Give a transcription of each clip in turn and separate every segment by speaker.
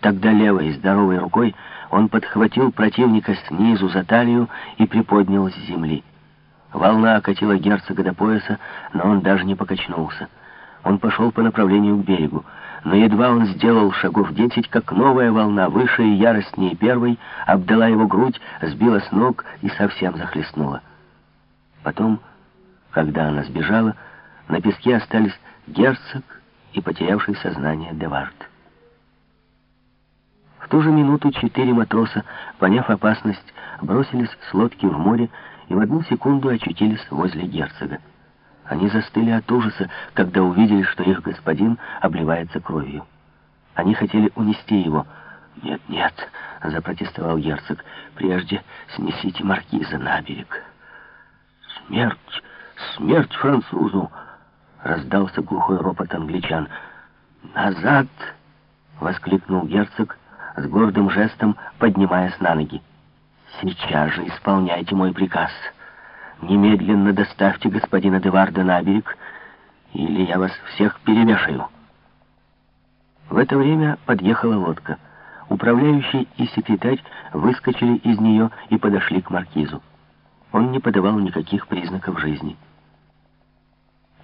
Speaker 1: Тогда левой, здоровой рукой он подхватил противника снизу за талию и приподнял с земли. Волна окатила герцога до пояса, но он даже не покачнулся. Он пошел по направлению к берегу, но едва он сделал шагов десять, как новая волна, выше и яростнее первой, обдала его грудь, сбила с ног и совсем захлестнула. Потом, когда она сбежала, на песке остались герцог и потерявший сознание Девард. Ту же минуту четыре матроса, поняв опасность, бросились с лодки в море и в одну секунду очутились возле герцога. Они застыли от ужаса, когда увидели, что их господин обливается кровью. Они хотели унести его. «Нет, нет», — запротестовал герцог, — «прежде снесите маркиза на берег». «Смерть! Смерть французу!» — раздался глухой ропот англичан. «Назад!» — воскликнул герцог, с гордым жестом поднимаясь на ноги. «Сейчас же исполняйте мой приказ. Немедленно доставьте господина Деварда на берег, или я вас всех перемешаю». В это время подъехала лодка. Управляющий и секретарь выскочили из нее и подошли к маркизу. Он не подавал никаких признаков жизни.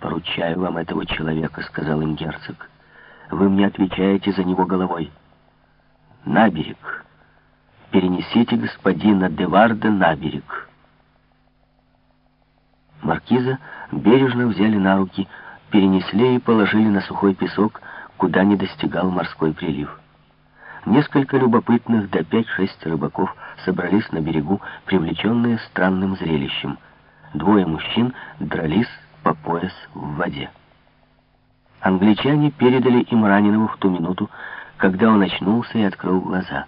Speaker 1: «Поручаю вам этого человека», — сказал им герцог. «Вы мне отвечаете за него головой» на берег. Перенесите господина Деварда на берег. Маркиза бережно взяли на руки, перенесли и положили на сухой песок, куда не достигал морской прилив. Несколько любопытных до пять-шесть рыбаков собрались на берегу, привлеченные странным зрелищем. Двое мужчин дрались по пояс в воде. Англичане передали им раненого в ту минуту, когда он очнулся и открыл глаза.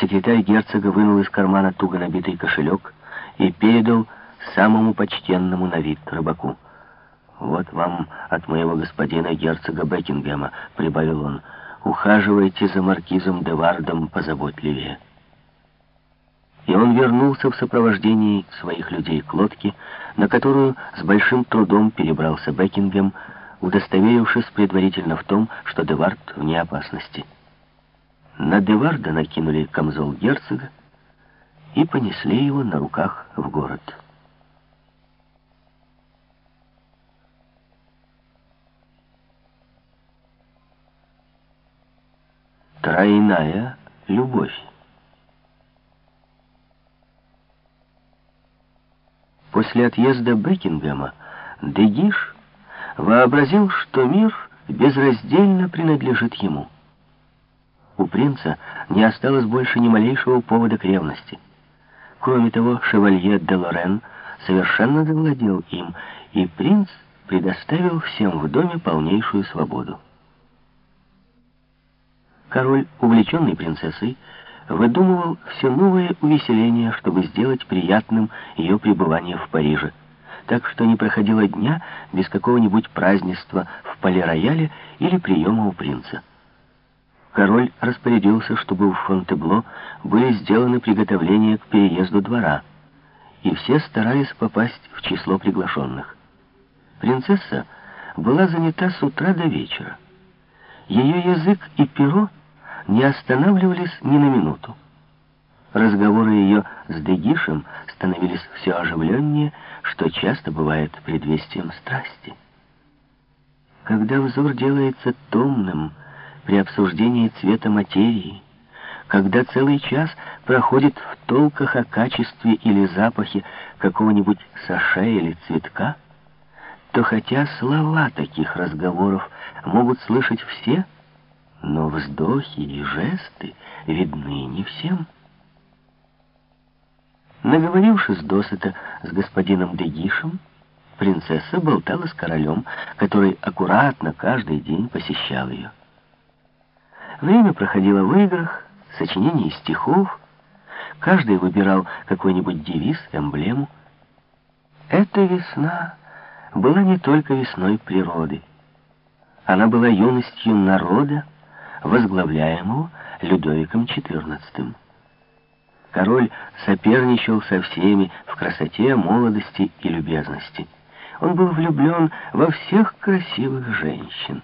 Speaker 1: Секретарь герцога вынул из кармана туго набитый кошелек и передал самому почтенному на вид рыбаку. «Вот вам от моего господина герцога Бекингема», — прибавил он, — «ухаживайте за маркизом Девардом позаботливее». И он вернулся в сопровождении своих людей к лодке, на которую с большим трудом перебрался Бекингем, удостоверившись предварительно в том, что Девард вне опасности. На Деварда накинули камзол герцога и понесли его на руках в город. Тройная любовь. После отъезда Бекингема Дегиш вообразил, что мир безраздельно принадлежит ему. У принца не осталось больше ни малейшего повода к ревности. Кроме того, шевалье де Лорен совершенно завладел им, и принц предоставил всем в доме полнейшую свободу. Король, увлеченный принцессой, выдумывал все новые увеселения, чтобы сделать приятным ее пребывание в Париже так что не проходило дня без какого-нибудь празднества в поле-рояле или приема у принца. Король распорядился, чтобы в Фонтебло были сделаны приготовления к переезду двора, и все старались попасть в число приглашенных. Принцесса была занята с утра до вечера. Ее язык и перо не останавливались ни на минуту. Разговоры ее с Дегишем становились все оживленнее, что часто бывает предвестием страсти. Когда взор делается томным при обсуждении цвета материи, когда целый час проходит в толках о качестве или запахе какого-нибудь саше или цветка, то хотя слова таких разговоров могут слышать все, но вздохи и жесты видны не всем. Наговорившись досыта с господином Дегишем, принцесса болтала с королем, который аккуратно каждый день посещал ее. Время проходило в играх, сочинении стихов, каждый выбирал какой-нибудь девиз, эмблему. Эта весна была не только весной природы. Она была юностью народа, возглавляемого Людовиком XIV. Король соперничал со всеми в красоте, молодости и любезности. Он был влюблен во всех красивых женщин.